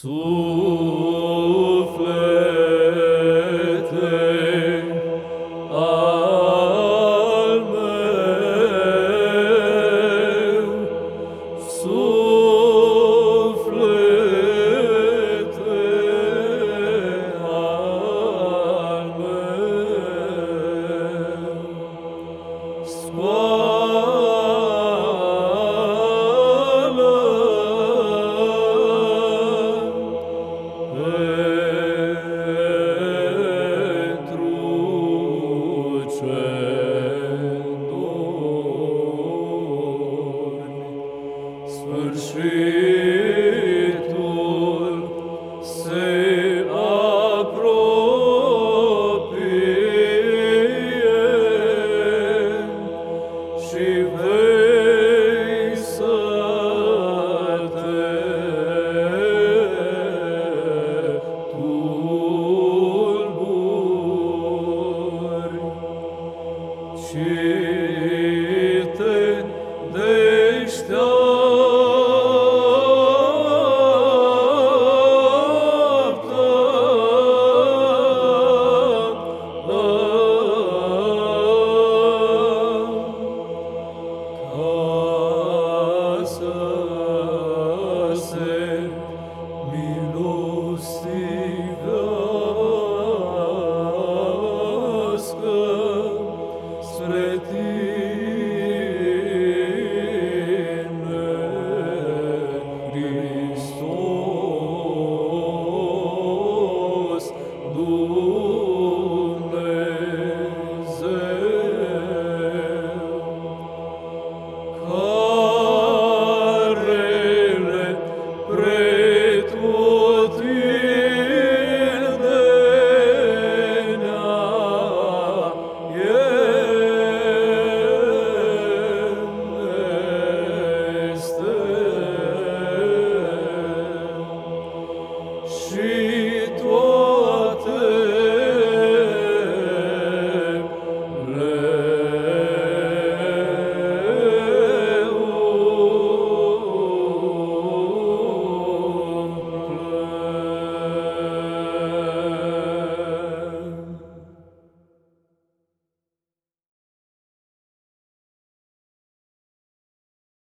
So. Te deșteaptă you.